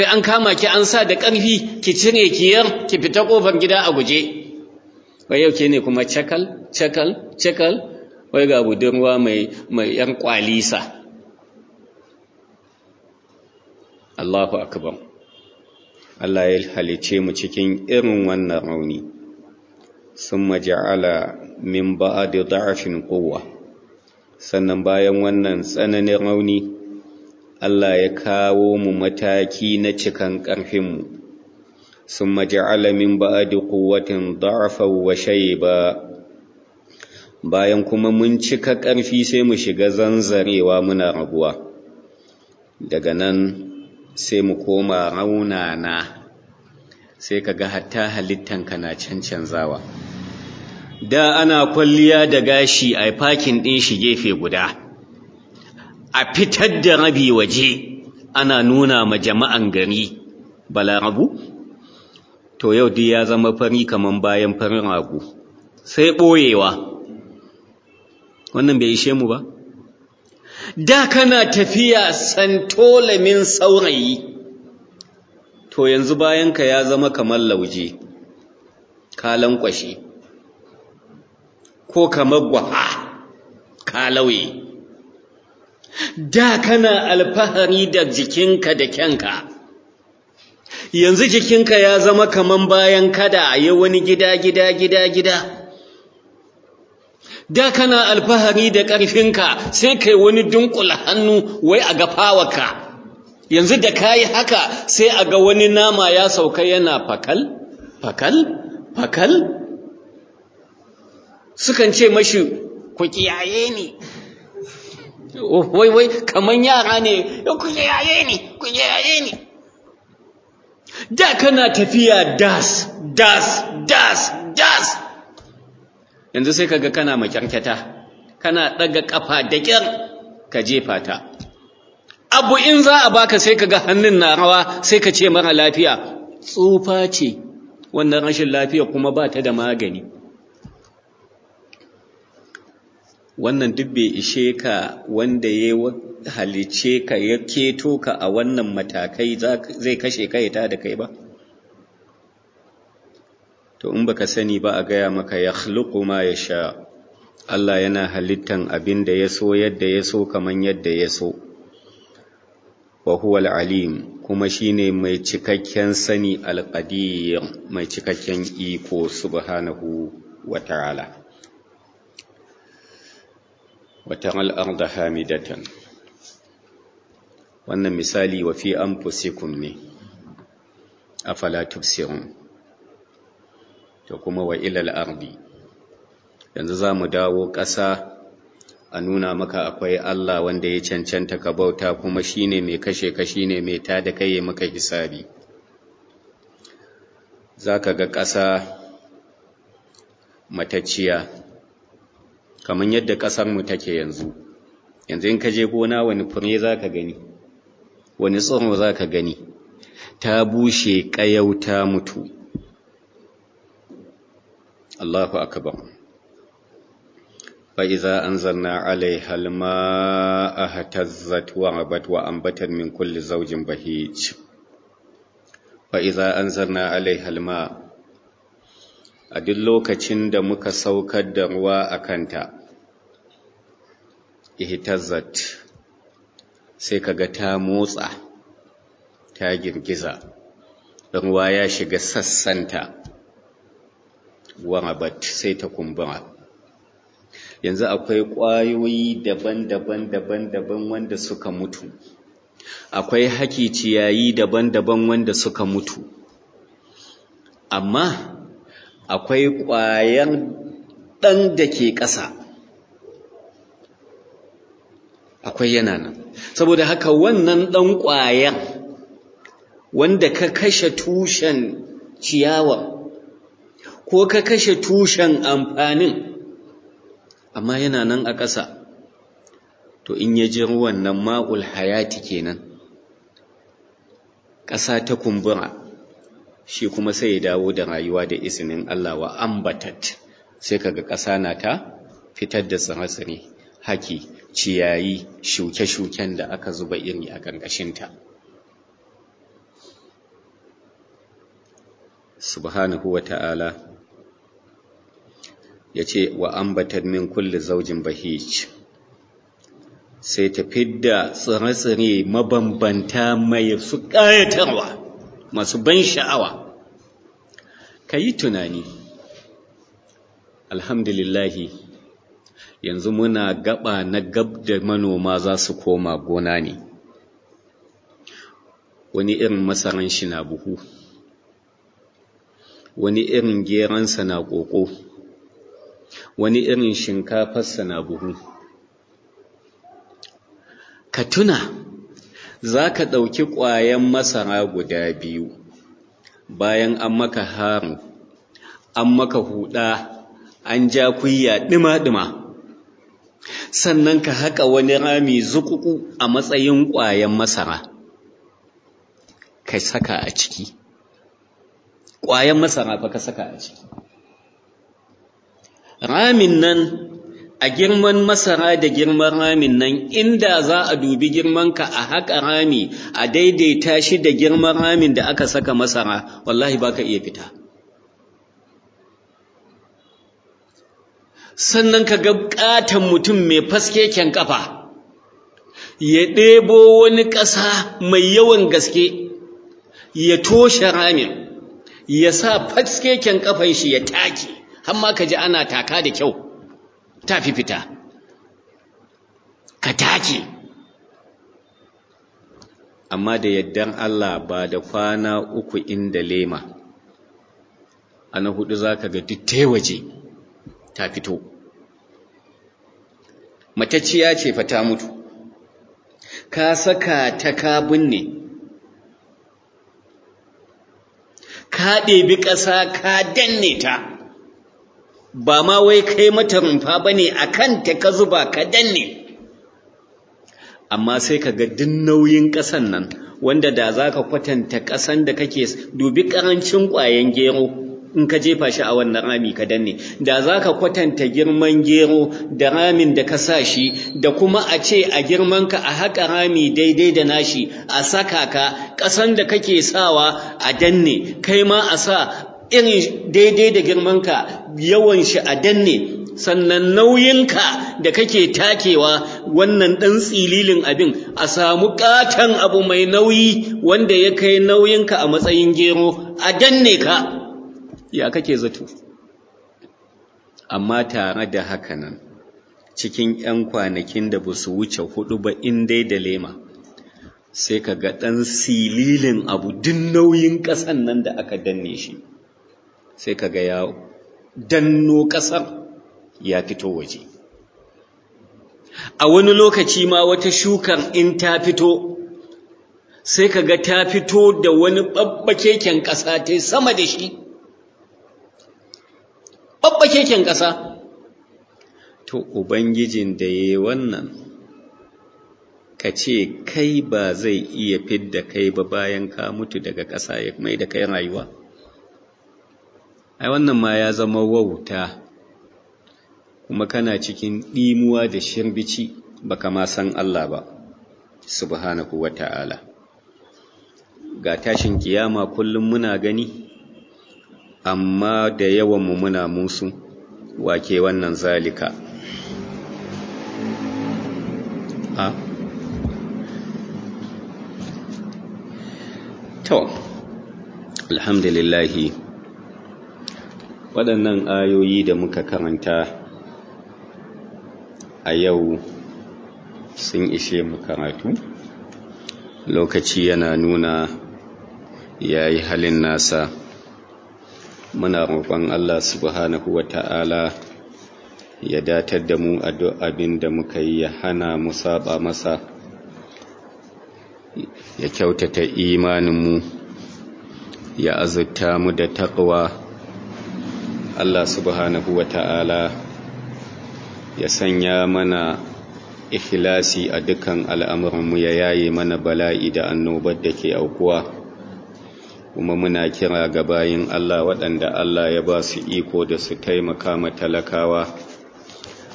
sai an kama ki an sa da ƙarfi ki cire kiyar ki fita ƙofar gida a guje. Wai yau ke ne kuma cakal cakal cakal? Wai ga budurwa mai mai yan kwalisa Allahu akbar. Allah ya halice mu cikin irin wannan rauni. Summa ja'ala min ba'di da'afin quwwa. Sannan bayan wannan tsananin rauni Allah ya kawo mu mataki na cikan ƙarfinmu sun maja'ala min ba'adi quwwatin da'afa wa shayba. Bayan kuma mun cika ƙarfi sai mu shiga zanzarewa muna rabuwa. Daga nan sai mu koma raunana sai kaga hatta halittanka na cancanzawa. Da ana kwalliya da gashi a fakin ɗin shi gefe guda. A fitar da rabi waje ana nuna ma jama'an gari balarabu. To yau dai ya zama fari kaman bayan farin ragu sai ɓoyewa. Wannan bai ishe mu ba? Da kana tafiya santolamin saurayi to yanzu bayanka ya zama kamar lauje ka lankwashe. Ko kamar gwaha ka lauye. Da kana alfahari da jikinka da kyanka. Yanzu jikinka ya zama kaman bayan kada yi wani gida gida gida gida. Da kana alfahari da ƙarfinka sai kai wani dunkula hannu wai a gafawaka yanzu da kayi haka sai a ga wani nama ya sauka yana fakal fakal fakal. Sukan ce mashi ku kiyaye ni. Wai wai kaman yara ne. Ku kiyaye ni ku kiyaye ni. Da kana tafiya das das das das. Yanzu sai kaga kana makyarkyata kana daga kafa da kyar ka jefa ta. Abu in za a baka sai kaga hannun na rawa sai ka ce mara lafiya tsufa ce. Wannan rashin lafiya kuma ba ta da magani. Wannan duk bai ishe ka wanda ya halice ka ya keto ka a wannan matakai zai kashe ka ya da kai ba? To in baka sani ba a gaya maka ya ma sha. Allah yana halittan abin da ya so yadda ya so kaman yadda ya so. Wa huwa alim kuma shine mai cikakken sani al-qadir mai cikakken iko subhanahu wa ta'ala. وترى الأرض hamidatan. wannan misali wa fi anfusikum ne afala tubsirun to kuma wa ilal ardi yanzu zamu dawo ƙasa a nuna maka akwai Allah wanda ya cancanta ka bauta kuma shine mai kashe ka shine mai tada kai maka hisabi zaka ga ƙasa matacciya kamar yadda ƙasarmu take yanzu. Yanzu in ka je gona wani fure za ka gani wani tsoro za ka gani. Ta bushe ƙayau ta mutu. Allahu akbar. Fa iza anzalna alaiha alma'a hatazzat wa rabat wa ambatat min kulli zawjin bahij. Fa a duk lokacin da muka saukar da ruwa a kanta ihtazzat sai kaga ta motsa ta girgiza ruwa ya shiga sassanta warabat sai ta kumbura. Yanzu akwai ƙwayoyi daban-daban daban-daban wanda suka mutu. Akwai haki ciyayi daban-daban wanda suka mutu. Amma akwai ƙwayar ɗan da ke ƙasa. Akwai yana nan. Saboda haka wannan ɗan ƙwayar wanda ka kashe tushen ciyawa ko ka kashe tushen amfanin amma yana nan a ƙasa to in ya ji ruwan nan ma'ul hayati kenan ƙasa ta kumbura. Shi kuma sai ya dawo da rayuwa da izinin Allah wa ambatat. Sai kaga ƙasa na ta fitar da tsire-tsire haki ciyayi shuke-shuken da aka zuba iri a ƙarƙashinta. Subhanahu wa ta'ala ya ce wa ambatar min kulli zaujin bahij. Sai ta fidda tsire-tsire mabambanta mai su ƙayatarwa. Masu ban sha'awa ka yi tunani alhamdulillahi yanzu muna gaba na gab da manoma za su koma gona ne. Wani irin masaran shi na buhu wani irin geransa na ƙoƙo wani irin shinkafarsa na buhu. Ka tuna za ka ɗauki ƙwayan masara guda biyu. Bayan an maka haru an maka huɗa an ja kuyya ɗima-ɗima. Sannan ka haƙa wani rami zuƙuƙu a matsayin ƙwayan masara. Ka saka a ciki. Ƙwayan masara fa ka saka a ciki. Ramin nan a girman masara da girman ramin nan inda za a dubi girmanka a haƙa rami a daidaita shi da girman ramin da aka saka masara wallahi ba ka iya fita. Sannan ka ga mutum mai faskeken ƙafa ya ɗebo wani ƙasa mai yawan gaske ya toshe ramin ya sa faskeken ƙafan shi ya take hamma ka ji ana taka da kyau. Ta fi fita. Ka take amma da yaddan Allah ba da kwana uku inda lema a na huɗu za ka ga duk waje ta fito. Matacciya ce fa ta mutu. Ka saka ta ka binne. Ka ɗebi ƙasa ka danne ta. Ba ma wai kai mata rumfa ba ne a kanta ka zuba ka danne. Amma sai ka ga duk nauyin ƙasan nan wanda da za ka kwatanta ƙasan da kake dubi ƙarancin ƙwayen gero in ka jefa shi a wannan rami ka danne. Da za ka kwatanta girman gero da ramin da ka sa shi da kuma a ce a girmanka a haƙa rami daidai da nashi a saka ka ƙasan da kake sawa a danne. Kai ma a sa irin daidai da girmanka yawan shi a danne. Sannan nauyinka da kake takewa wannan ɗan tsililin abin a samu ƙaton abu mai nauyi wanda ya kai nauyinka a matsayin gero a danne ka. Ya kake zato? Amma tare da haka nan cikin 'yan kwanakin da ba su wuce huɗu ba in dai da lema sai ka ga ɗan sililin abu din nauyin ƙasan nan da aka danne shi. Sai ka ga ya danno ƙasar ya fito waje. A wani lokaci ma wata shukar in ta fito sai ka ga ta fito da wani ɓaɓɓakeken ƙasa ta sama da shi. Ɓaɓɓakeken ƙasa. To ubangijin da ya yi wannan ka ce kai ba zai iya fidda kai ba bayan ka mutu daga ƙasa ya mai da kai rayuwa. Ai wannan ma ya zama wauta. Kuma kana cikin ɗimuwa da shirbici baka ma san Allah ba subhanahu wata'ala ga tashin kiyama kullum muna gani amma da yawan mu muna musu wake wannan zalika? Ha to alhamdulillahi waɗannan ayoyi da muka karanta a yau sun ishe mu karatu. Lokaci yana nuna ya yi halin nasa. Muna roƙon Allah subhanahu wa ta'ala ya datar da mu a duk abin da muka yi ya hana mu saba masa ya kyautata imaninmu ya azurta mu da taƙwa Allah subhanahu wa ta'ala ya sanya mana ikhlasi a dukkan al'amuranmu ya yaye mana bala'i da annobar da ke aukuwa. Kuma muna kira ga bayin Allah waɗanda Allah ya ba su iko da su taimaka ma talakawa.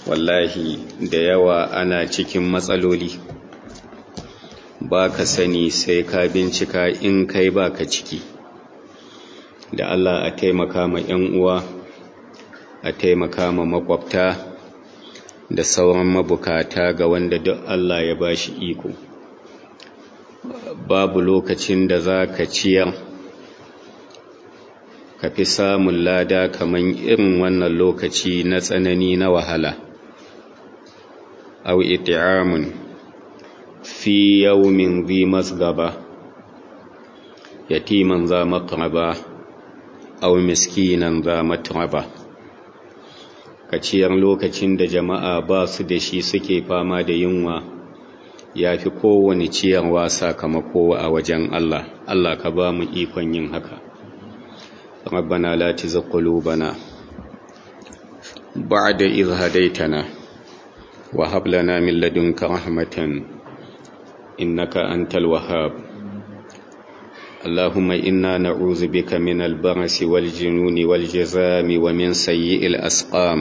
Wallahi da yawa ana cikin matsaloli. Ba ka sani sai ka bincika in kai ba ka ciki. Da Allah a taimaka ma ‘yan uwa a taimaka ma makwabta da sauran mabukata ga wanda duk Allah ya ba shi iko. Babu lokacin da za ka ciyar ka fi samun lada kamar irin wannan lokaci na tsanani na wahala. Au iti'amun fi yawmin zi masgaba yatiman za matraba au miskinan za matraba. kaciyar lokacin da jama'a ba su da shi suke fama da yunwa ya fi kowane ciyarwa sakamako a wajen Allah. Allah ka ba mu ikon yin haka. Rabbana la tuzigh qulubana ba'da idh hadaytana wa hab lana min ladunka rahmatan innaka antal wahhab. اللهم إنا نعوذ بك من البرس والجنون والجزام ومن سيء الأسقام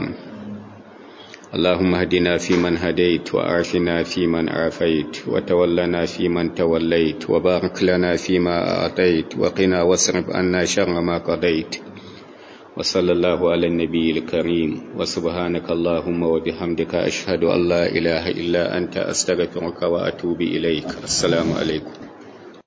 اللهم اهدنا فيمن هديت وآفنا فيمن عافيت وتولنا فيمن توليت وبارك لنا فيما أعطيت وقنا واصرف عنا شر ما قضيت وصلى الله على النبي الكريم وسبحانك اللهم وبحمدك أشهد أن لا إله إلا أنت أستغفرك وأتوب إليك السلام عليكم